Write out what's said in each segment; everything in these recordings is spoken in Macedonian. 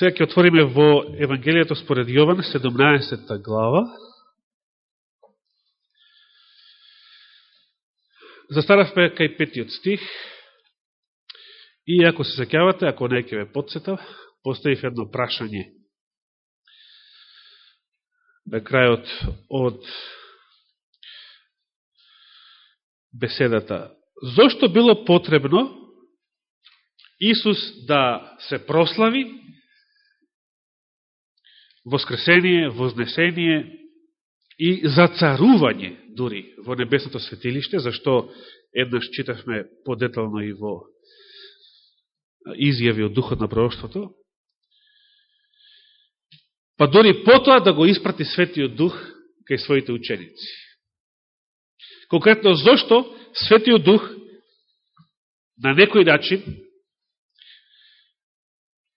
Сега ќе отвориме во Евангелието според Јован, 17 глава. Застаравме кај петиот стих. И ако се сеќавате, ако не ќе ве подсетав, поставив едно прашање на крајот од беседата. Зошто било потребно Исус да се прослави воскресение, вознесение и зацарување дури во небесното светилиште, зашто еднаш читавме подетално и во изјави од Духот на пророќството, па дори потоа да го испрати Светиот Дух кај своите ученици. Конкретно, зашто Светиот Дух на некој начин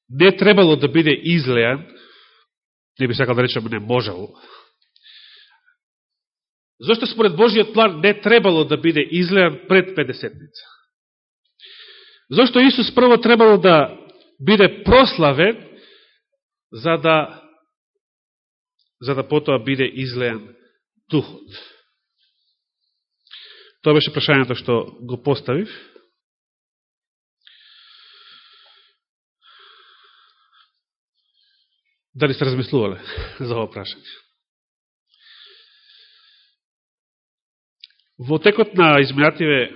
не требало да биде излеан, не би сакал да речем не можел. Зошто според Божиот план не требало да биде излеан пред Педесетница? Зошто Исус прво требало да биде прославен за да за да потоа биде излеан Духот? Тоа беше прашањето што го поставив. Дали сте размислувале за ова прашање? Во текот на изминативе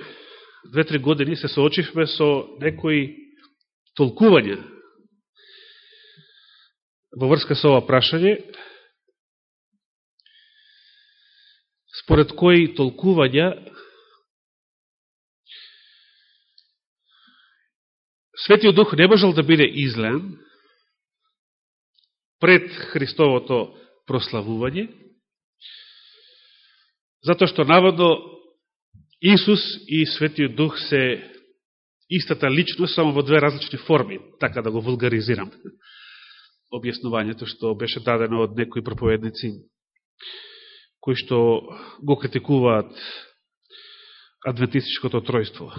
две-три години се соочивме со некои толкувања во врска со ова прашање, според кои толкувања Светиот Дух не можел да биде излен пред Христовото прославување, затоа што наводно Исус и Светиот Дух се истата личност, само во две различни форми, така да го вулгаризирам објаснувањето што беше дадено од некои проповедници кои што го критикуваат адвентистичкото тројство.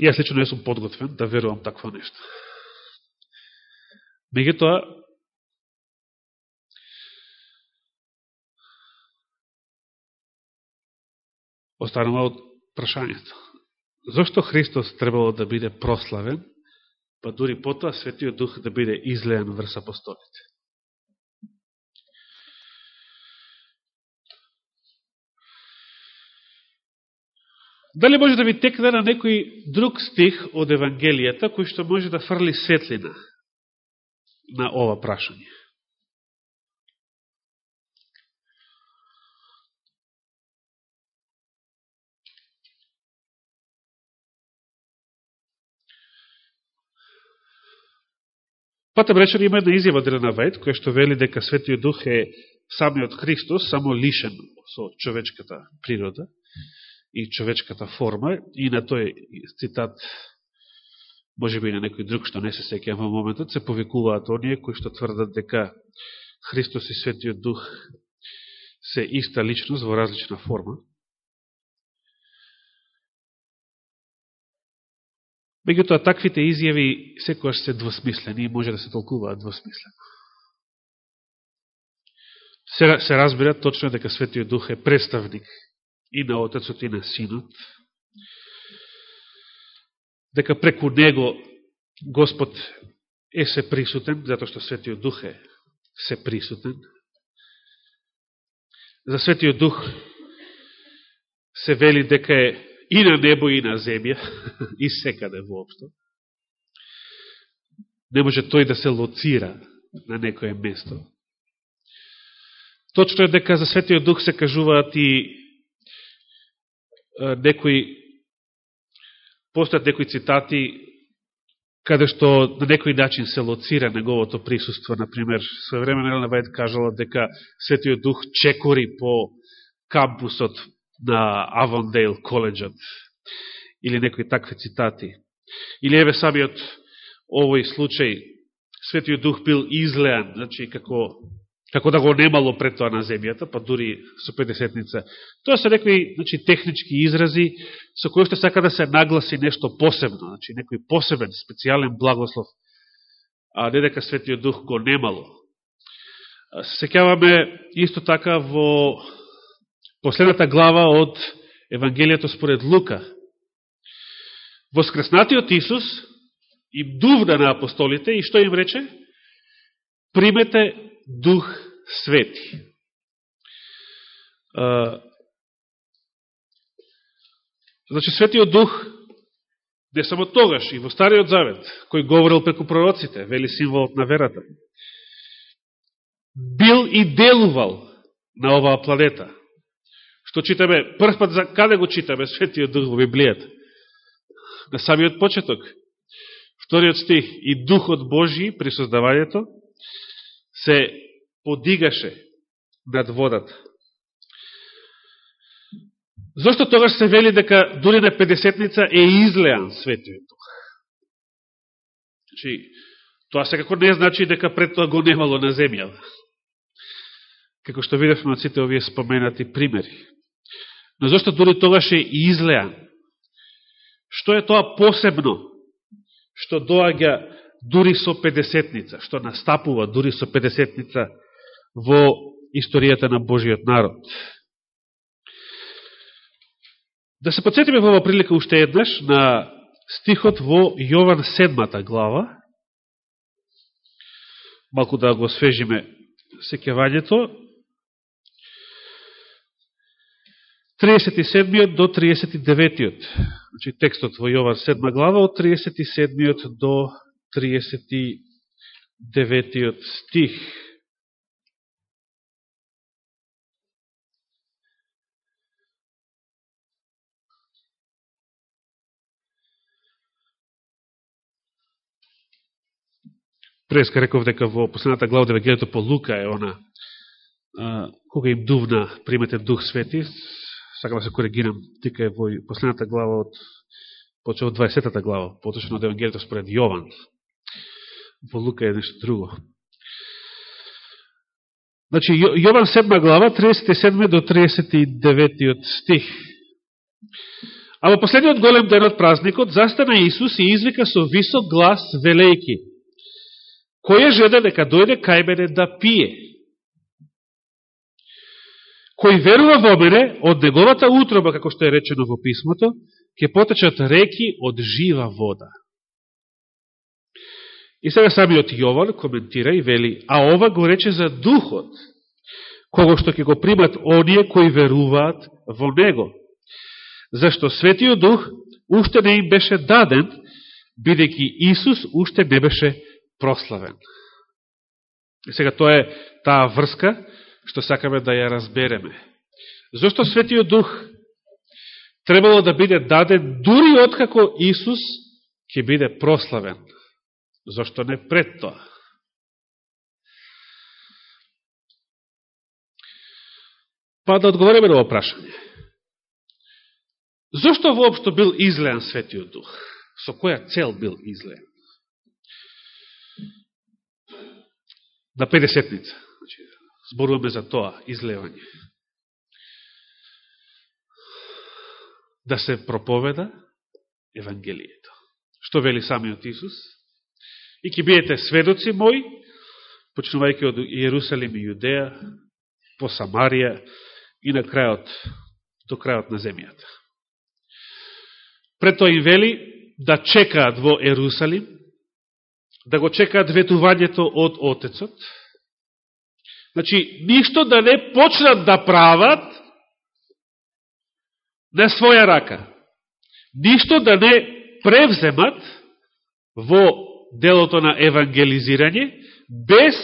Јас лично не сум подготвен да верувам такво нешто. Меѓутоа, останува од прашањето. Зошто Христос требало да биде прославен, па дури потоа Светиот Дух да биде излеен врз апостолите? Дали може да ви текне на некој друг стих од Евангелијата, кој што може да фрли светлина на ова прашање? Патем речен има една изјава Дрена Вајд, која што вели дека Светиот Дух е самиот Христос, само лишен со човечката природа, и човечката форма, и на тој цитат, може би на некој друг што не се секјам во моментот, се повикуваат оние кои што тврдат дека Христос и Светиот Дух се иста личност во различна форма. Меѓутоа, таквите изјави секојаш се двосмислени и може да се толкуваат двосмислено. Се, се разбира точно дека Светиот Дух е представник и на Отецот и на Синот, дека преку Него Господ е се присутен, затоа што Светиот Дух е се присутен. За Светиот Дух се вели дека е и на небо и на земја, и секаде воопшто. Не може тој да се лоцира на некое место. Точно е дека за Светиот Дух се кажуваат и некои постојат некои цитати каде што на некој начин се лоцира неговото присуство. Например, време Елена Вајд кажала дека Светиот Дух чекори по кампусот на Авондейл коледжот или некои такви цитати. Или еве самиот овој случај Светиот Дух бил излеан, значи како како да го немало пред тоа на земјата, па дури со 50-ница. Тоа се некои значи, технички изрази со кои што сака да се нагласи нешто посебно, значи некој посебен, специјален благослов, а не дека Светиот Дух го немало. Секјаваме исто така во последната глава од Евангелието според Лука. Воскреснатиот Исус им дувна на апостолите и што им рече? Примете Дух Свети. Значи, Светиот Дух, не само тогаш, и во Стариот Завет, кој говорил преку пророците, вели символот на верата, бил и делувал на оваа планета. Што читаме, прв пат за каде го читаме Светиот Дух во Библијата? На самиот почеток. Вториот стих, и Духот Божи при создавањето се подигаше над водата. Зошто тогаш се вели дека дури на Педесетница е излеан Светиот Дух? Значи, тоа секако не значи дека пред тоа го немало на земјава. Како што видевме од сите овие споменати примери. Но зашто дури тогаш е излеан? Што е тоа посебно? Што доаѓа дури со 50-ница, што настапува дури со 50-ница во историјата на Божиот народ. Да се подсетиме во ова прилика уште еднаш на стихот во Јован 7 глава, малку да го свежиме секјавањето, 37 до 39 значи текстот во Јован 7 глава од 37 до 39 стих. Преска реков дека во последната глава Евангелието по Лука е она кога им дувна примете Дух Свети, сакам да се коригирам, тика е во последната глава од поче од 20 глава, поточно од Евангелието според Јован. Во Лука е нешто друго. Значи, Јован 7 глава, 37 до 39 стих. А во последниот голем ден од празникот, застана Исус и извика со висок глас, велејки. Кој е жеда дека дојде кај мене да пие? Кој верува во мене, од неговата утроба, како што е речено во писмото, ќе потечат реки од жива вода. И сега самиот Јован коментира и вели, а ова го рече за духот, кого што ќе го примат оние кои веруваат во него. Зашто Светиот Дух уште не им беше даден, бидејќи Исус уште не беше прославен. И сега тоа е таа врска што сакаме да ја разбереме. Зошто Светиот Дух требало да биде даден дури откако Исус ќе биде прославен? Зошто не пред тоа? Па да одговориме на опрашање. Зошто воопшто бил излеан Светиот Дух? Со која цел бил излеан? на 50-ница. Значи, зборуваме за тоа, излевање. Да се проповеда Евангелието. Што вели самиот Исус? И ќе биете сведоци мои, почнувајќи од Иерусалим и Јудеја, по Самарија и на крајот, до крајот на земјата. Пред тоа им вели да чекаат во Иерусалим, да го чекаат ветувањето од Отецот. Значи, ништо да не почнат да прават на своја рака. Ништо да не превземат во делото на евангелизирање без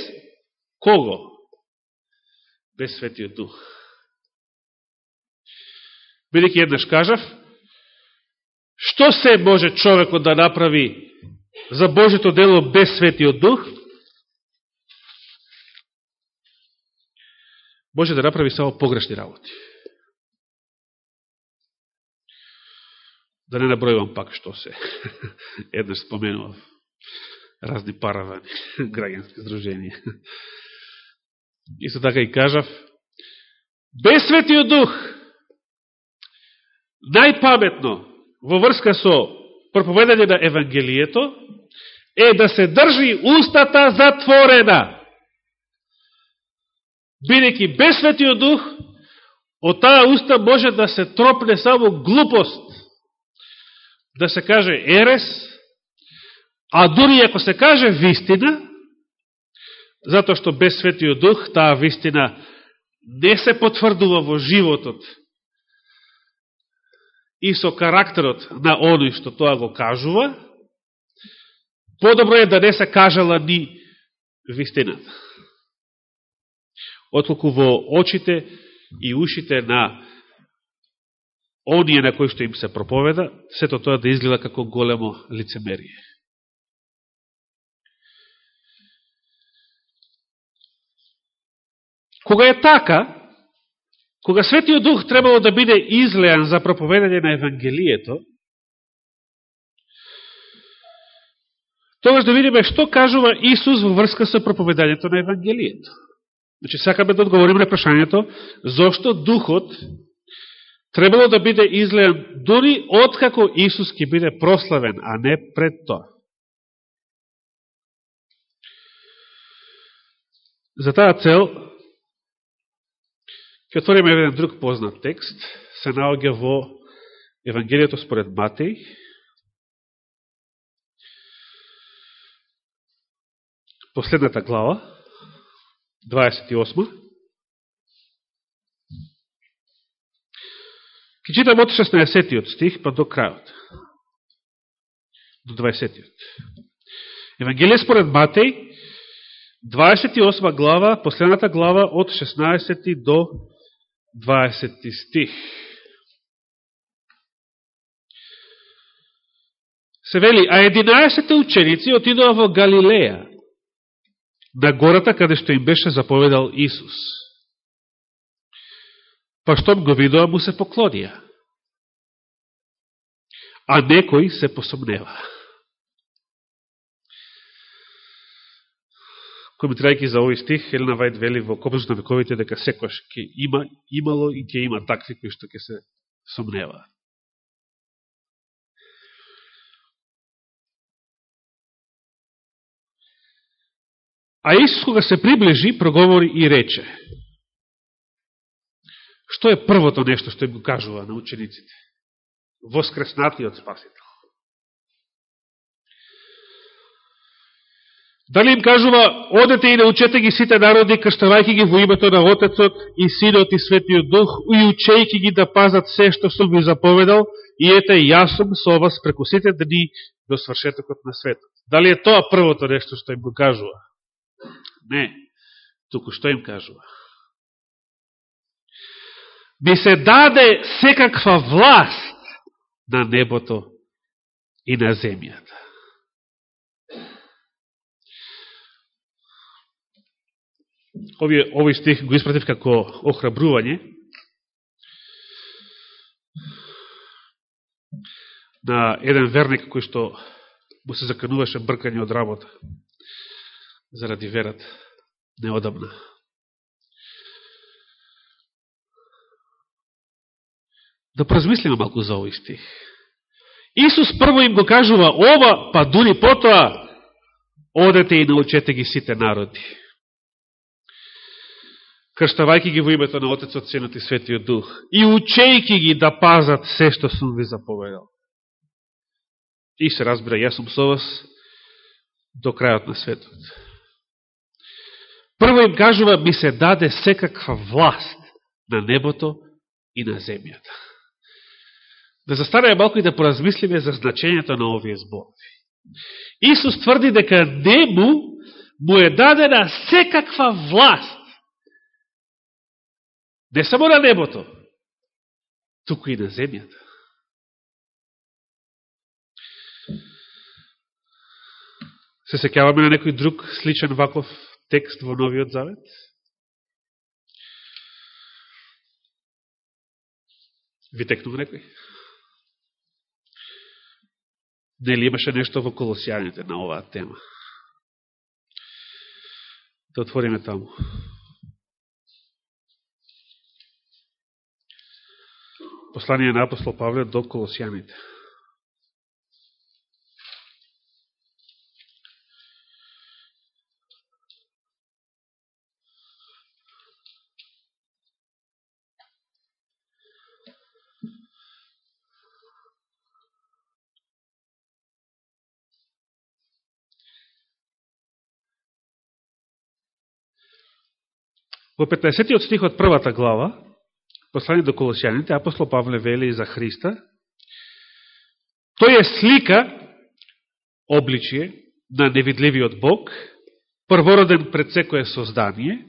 кого? Без Светиот Дух. Бидеќи еднаш кажав, што се може човекот да направи за Божето дело без Светиот Дух, може да направи само погрешни работи. Да не набројувам пак што се. Еднаш споменував разни паравани, граѓански здруженија. И така и кажав, без Светиот Дух, најпаметно во врска со проповедање на Евангелието е да се држи устата затворена. Бидеќи без Светиот Дух, од таа уста може да се тропне само глупост, да се каже ерес, а дури ако се каже вистина, затоа што без Светиот Дух таа вистина не се потврдува во животот и со карактерот на оној што тоа го кажува, подобро е да не се кажала ни вистината. Отколку во очите и ушите на оние на кои што им се проповеда, сето тоа да изгледа како големо лицемерие. Кога е така, кога Светиот Дух требало да биде излеан за проповедање на Евангелието, тогаш да видиме што кажува Исус во врска со проповедањето на Евангелието. Значи, сакаме да одговориме на прашањето, зошто Духот требало да биде излеан дури откако Исус ќе биде прославен, а не пред тоа. За таа цел, Ке отвориме еден друг познат текст, се наоѓа во Евангелието според Матеј, последната глава, 28. Ке читам од 16-тиот стих па до крајот. До 20 Евангелие според Матеј, 28 глава, последната глава од 16 до 20 стих. Се вели, а 11 ученици отидоа во Галилеја, на гората каде што им беше заповедал Исус. Па штом го видоа му се поклонија. А некој се посомнева. Коментирајќи за овој стих, Елена Вајд вели во Копнос на вековите дека секојаш ќе има, имало и ќе има такви кои што ќе се сомневаат. А Исус кога се приближи, проговори и рече. Што е првото нешто што им го кажува на учениците? Воскреснатиот Спасител. Дали им кажува, одете и научете ги сите народи, крштавајќи ги во името на Отецот и Синот и Светиот Дух, и учејќи ги да пазат се што сум ви заповедал, и ете, јас сум со вас преку сите дни до свршетокот на светот. Дали е тоа првото нешто што им го кажува? Не. Туку што им кажува? Би се даде секаква власт на небото и на земјата. Овие, овој стих го испратив како охрабрување на еден верник кој што му се закануваше бркање од работа заради верат неодамна. Да поразмислиме малку за овој стих. Исус прво им го кажува ова, па дури потоа одете и научете ги сите народи крштавајќи ги во името на Отецот, Сенот и Светиот Дух и учејќи ги да пазат се што сум ви заповедал. И се разбира, јас сум со вас до крајот на светот. Прво им кажува, ми се даде секаква власт на небото и на земјата. Да застанеме малко и да поразмислиме за значењето на овие зборови. Исус тврди дека нему му е дадена секаква власт Не само на небото, туку и на земјата. Се секјаваме на некој друг сличен ваков текст во Новиот Завет? Ви текнува некој? Нели имаше нешто во колосијаните на оваа тема? Да отвориме таму. Послание на апостол Павле до Колосијаните. Во 15 стих од првата глава, послание до Колосијаните, апостол Павле вели за Христа, тој е слика, обличие на невидливиот Бог, првороден пред секое создание,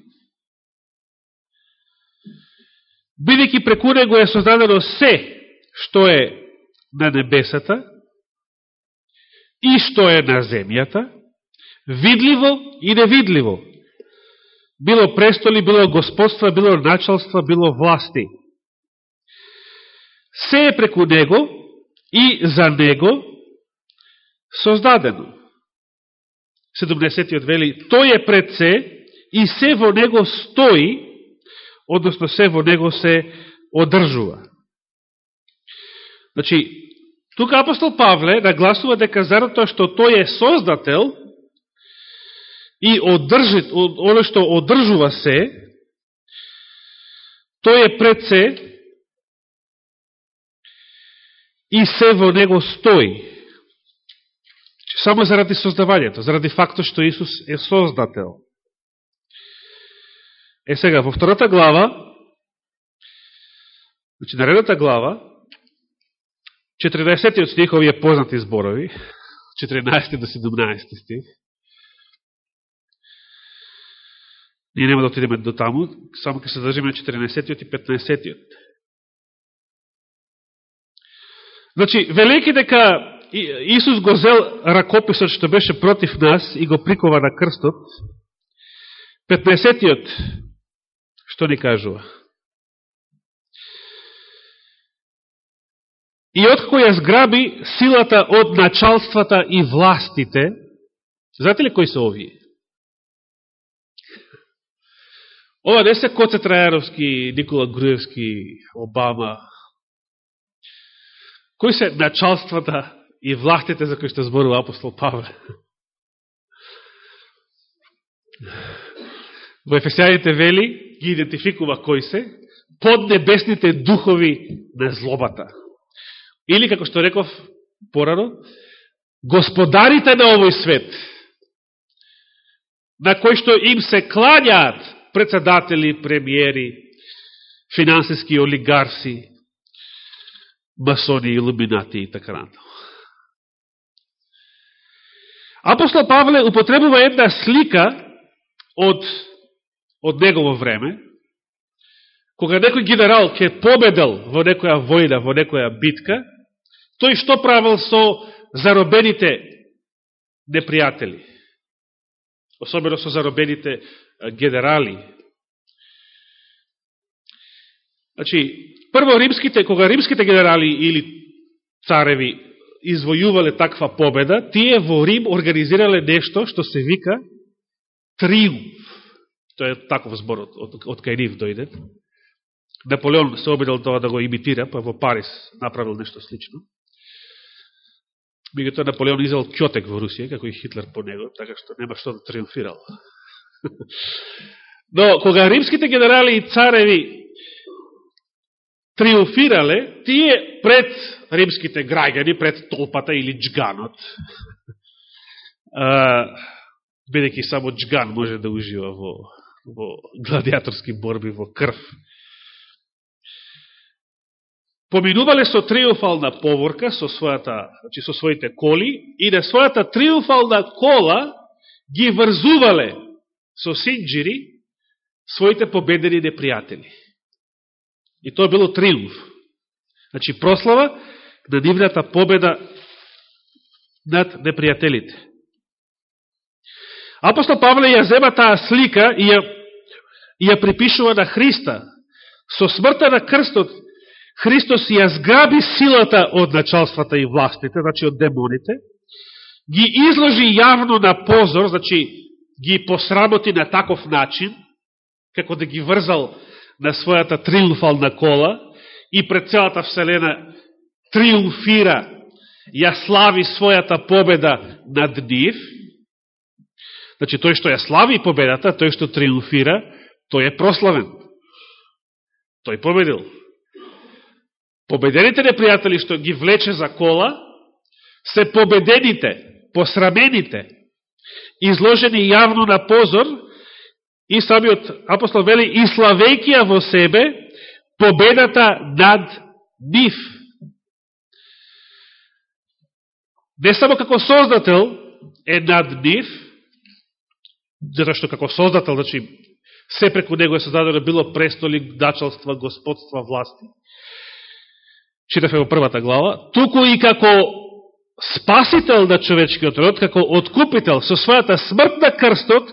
бидејќи преку него е создадено се што е на небесата и што е на земјата, видливо и невидливо, било престоли, било господства, било началства, било власти. Се е преку него и за него создадено. 70 вели, тој е пред се и се во него стои, односно се во него се одржува. Значи, тука апостол Павле нагласува дека заради тоа што тој е создател, и одржи, оно што одржува се, тој е пред се и се во него стои. Само заради создавањето, заради фактот што Исус е создател. Е сега, во втората глава, значи наредната глава, 14 стих, овие познати зборови, 14 до 17 стих, Ние нема да отидеме до таму, само ке се држиме на 14 и 15-тиот. Значи, велики дека Исус го зел ракописот што беше против нас и го прикова на крстот, 15-тиот, што ни кажува? И откако ја зграби силата од началствата и властите, знаете ли кои се овие? Ова не се Коце Трајаровски, Никола Груевски, Обама. Кои се началствата и властите за кои што зборува апостол Павле? Во Ефесијаните вели, ги идентификува кои се, под небесните духови на злобата. Или, како што реков порано, господарите на овој свет, на кои што им се клањаат председатели, премиери, финансиски олигарси, масони, илуминати и така натаму. Апостол Павле употребува една слика од, од негово време, кога некој генерал ке победел во некоја војна, во некоја битка, тој што правил со заробените непријатели? Особено со заробените генерали. Значи, прво римските, кога римските генерали или цареви извојувале таква победа, тие во Рим организирале нешто што се вика триумф. Тоа е таков збор од, од, од кај нив дојде. Наполеон се обидел тоа да го имитира, па во Парис направил нешто слично. Мегутоа Наполеон изел кјотек во Русија, како и Хитлер по него, така што нема што да триумфирал. Но, кога римските генерали и цареви триумфирале, тие пред римските граѓани, пред толпата или джганот, бидеќи само джган може да ужива во, во гладиаторски борби, во крв, поминувале со триумфална поворка со својата, значи со своите коли и на својата триумфална кола ги врзувале со синджири своите победени непријатели. И тоа било триумф. Значи, прослава на нивната победа над непријателите. Апостол Павле ја зема таа слика и ја, и ја припишува на Христа. Со смртта на крстот, Христос ја згаби силата од началствата и властите, значи од демоните, ги изложи јавно на позор, значи ги посработи на таков начин, како да ги врзал на својата триумфална кола, и пред целата Вселена триумфира, ја слави својата победа над нив, значи тој што ја слави победата, тој што триумфира, тој е прославен. Тој победил. Победените непријатели што ги влече за кола, се победените, посрамените, изложени јавно на позор, и самиот апостол вели, и славејќи во себе победата над нив. Не само како создател е над нив, затоа што како создател, значи, се преку него е создадено било престоли, дачалства, господства, власти. Читаве во првата глава. Туку и како спасител на човечкиот род, како откупител со својата смрт на крстот,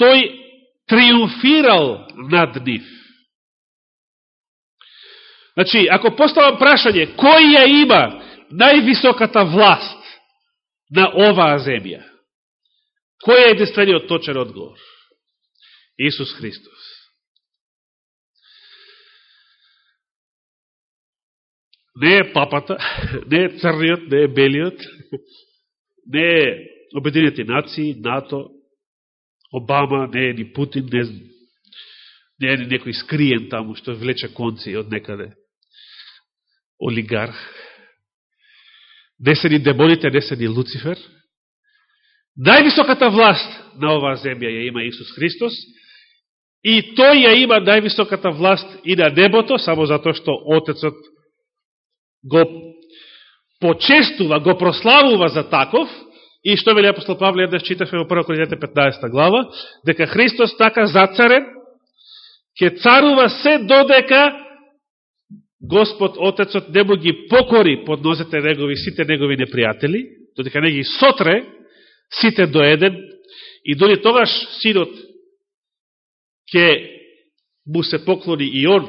тој триумфирал над нив. Значи, ако поставам прашање, кој ја има највисоката власт на оваа земја? Кој е единствениот точен одговор? Исус Христос. Не е папата, не е црниот, не е белиот, не е Обединети нации, НАТО, Обама, не е ни Путин, не, не е ни некој скриен таму што влече конци од некаде. Олигарх. Не се ни демоните, не се ни Луцифер. Највисоката власт на оваа земја ја има Исус Христос и тој ја има највисоката власт и на небото, само затоа што Отецот го почестува, го прославува за таков, и што вели апостол Павле, да читавме во 1 Коринјата 15 глава, дека Христос така зацарен, ќе царува се додека Господ Отецот не му ги покори под нозете негови, сите негови непријатели, додека не ги сотре, сите до еден, и доди тогаш синот ќе му се поклони и он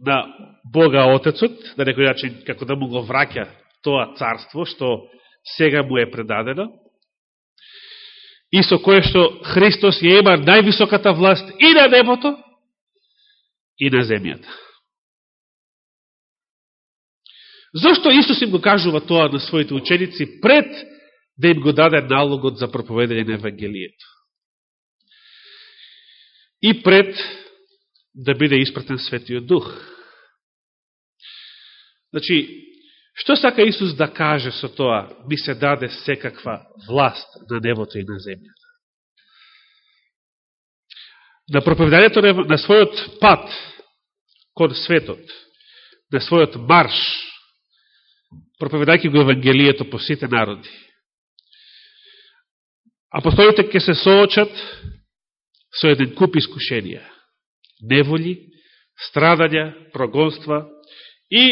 на Бога Отецот, на некој начин како да му го враќа тоа царство што сега му е предадено, и со кое што Христос ја има највисоката власт и на небото, и на земјата. Зошто Исус им го кажува тоа на своите ученици пред да им го даде налогот за проповедање на Евангелието? И пред да биде испратен Светиот Дух. Значи, што сака Исус да каже со тоа, ми се даде секаква власт на небото и на земјата? На проповедањето на својот пат кон светот, на својот марш, проповедајќи го Евангелието по сите народи. Апостолите ќе се соочат со еден куп искушенија, неволи, страдања, прогонства и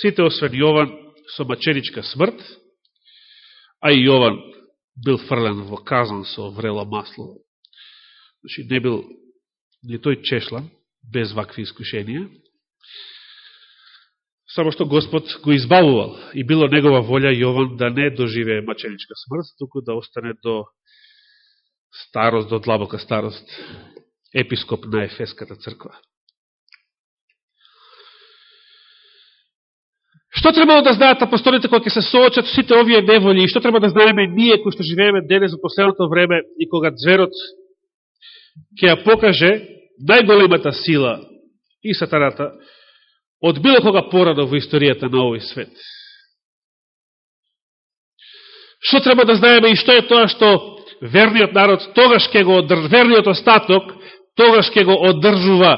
сите освен Јован со маченичка смрт, а и Јован бил фрлен во казан со врело масло. Значи, не бил ни тој чешлан, без вакви искушенија. Само што Господ го избавувал и било негова волја Јован да не доживее маченичка смрт, туку да остане до старост, до длабока старост, епископ на Ефеската црква. Што требало да знаат апостолите кои ќе се соочат сите овие неволи и што треба да знаеме ние кои што живееме денес во последното време и кога зверот ќе ја покаже најголемата сила и сатаната од било кога порано во историјата на овој свет. Што треба да знаеме и што е тоа што верниот народ тогаш ќе го верниот остаток тогаш ќе го одржува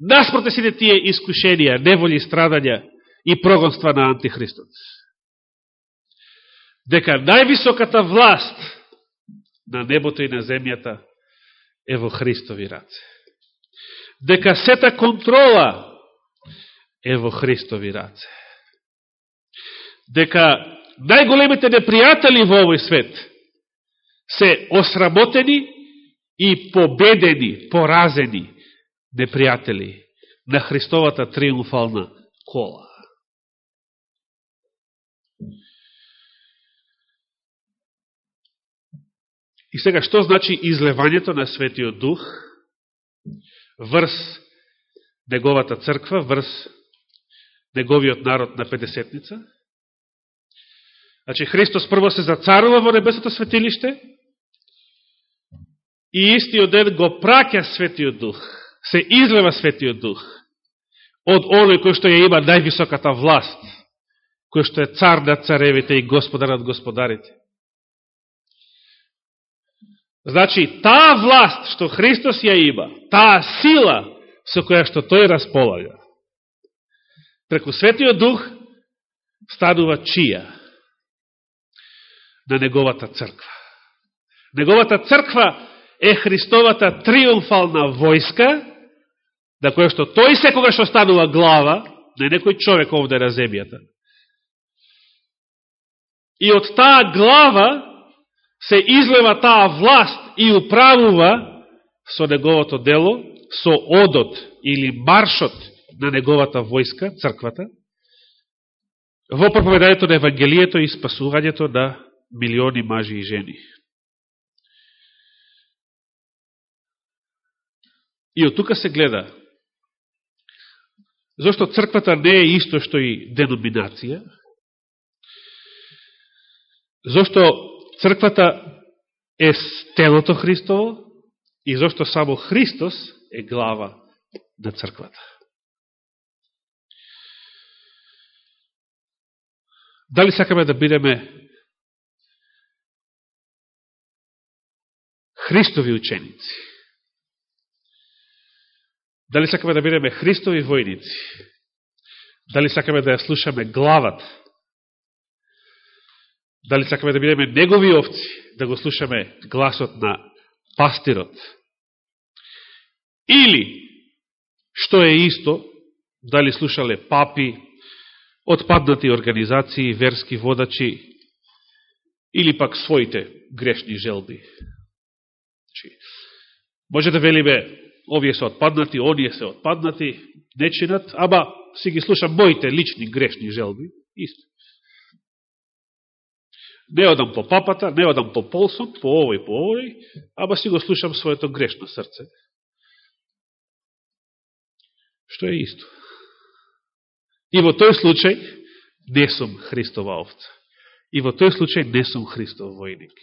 наспроте сите тие искушенија, неволи, страдања, и прогонства на Антихристот. Дека највисоката власт на небото и на земјата е во Христови раце. Дека сета контрола е во Христови раце. Дека најголемите непријатели во овој свет се осработени и победени, поразени непријатели на Христовата триумфална кола. И сега, што значи излевањето на Светиот Дух врз неговата црква, врз неговиот народ на Педесетница. Значи, Христос прво се зацарува во Небесото светилиште и истиот ден го праќа Светиот Дух, се излева Светиот Дух од оној кој што ја има највисоката власт, кој што е цар над царевите и господар над господарите. Значи, таа власт што Христос ја има, таа сила со која што тој располага, преку Светиот Дух станува чија? На Неговата црква. Неговата црква е Христовата триумфална војска, на која што тој секогаш останува глава, не некој човек овде на земјата. И од таа глава се излева таа власт и управува со неговото дело, со одот или маршот на неговата војска, црквата, во проповедањето на Евангелието и спасувањето на милиони мажи и жени. И од тука се гледа зашто црквата не е исто што и деноминација, зашто Црквата е телото Христово и зашто само Христос е глава на црквата. Дали сакаме да бидеме Христови ученици? Дали сакаме да бидеме Христови војници? Дали сакаме да ја слушаме главата Дали сакаме да бидеме негови овци, да го слушаме гласот на пастирот? Или, што е исто, дали слушале папи, отпаднати организации, верски водачи, или пак своите грешни желби. Значи, може да велиме, овие се отпаднати, оние се отпаднати, не чинат, аба си ги слушам моите лични грешни желби, исто. Не одам по папата, не одам по полсот, по овој, по овој, аба си го слушам своето грешно срце. Што е исто. И во тој случај не сум Христова овца. И во тој случај не сум Христов војник.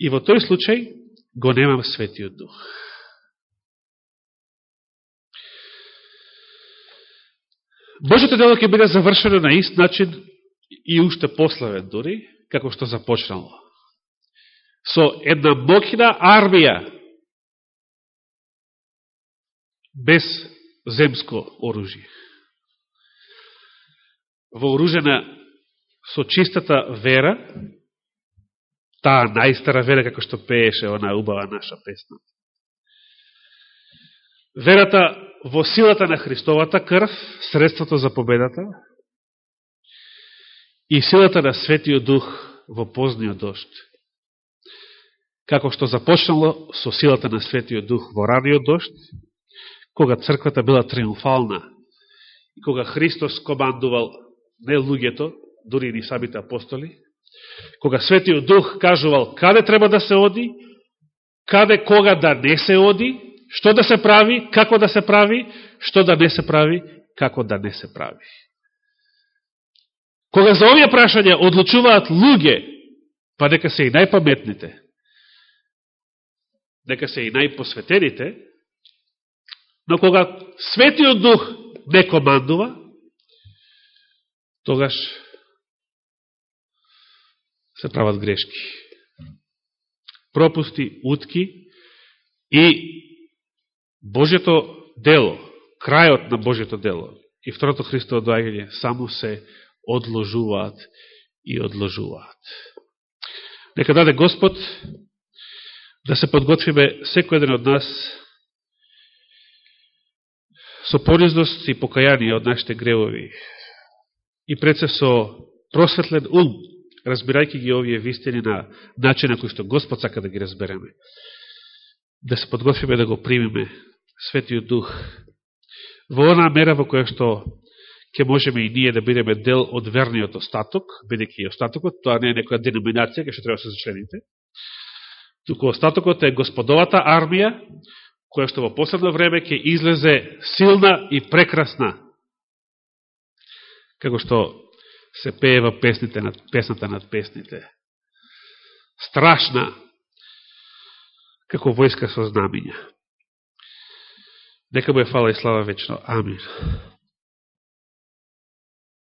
И во тој случај го немам светиот дух. Божето дело ќе биде завршено на ист начин и уште пославен дори, како што започнало. Со една мокина армија без земско оружие. Вооружена со чистата вера, таа најстара вера, како што пееше она убава наша песна. Верата во силата на Христовата крв, средството за победата, и силата на Светиот Дух во позниот дошт. Како што започнало со силата на Светиот Дух во раниот дошт, кога црквата била триумфална и кога Христос командувал не луѓето, дури и самите апостоли, кога Светиот Дух кажувал каде треба да се оди, каде кога да не се оди, што да се прави, како да се прави, што да не се прави, како да не се прави. Кога за овие прашања одлучуваат луѓе, па нека се и најпаметните, нека се и најпосветените, но кога Светиот Дух не командува, тогаш се прават грешки. Пропусти, утки и Божето дело, крајот на Божето дело и второто Христово доаѓање само се одложуваат и одложуваат. Нека даде Господ да се подготвиме секој еден од нас со понизност и покаяние од нашите гревови и пред се со просветлен ум, разбирајќи ги овие вистини на начин на кој што Господ сака да ги разбереме. Да се подготвиме да го примиме Светиот Дух во она мера во која што ќе можеме и ние да бидеме дел од верниот остаток, бидеќи остатокот, тоа не е некоја деноминација, кај што треба да се зачлените, туку остатокот е господовата армија, која што во последно време ќе излезе силна и прекрасна. како што се пеева песните над, песната над песните. Страшна, како војска со знамиња. Нека му е фала и слава вечно. Амин.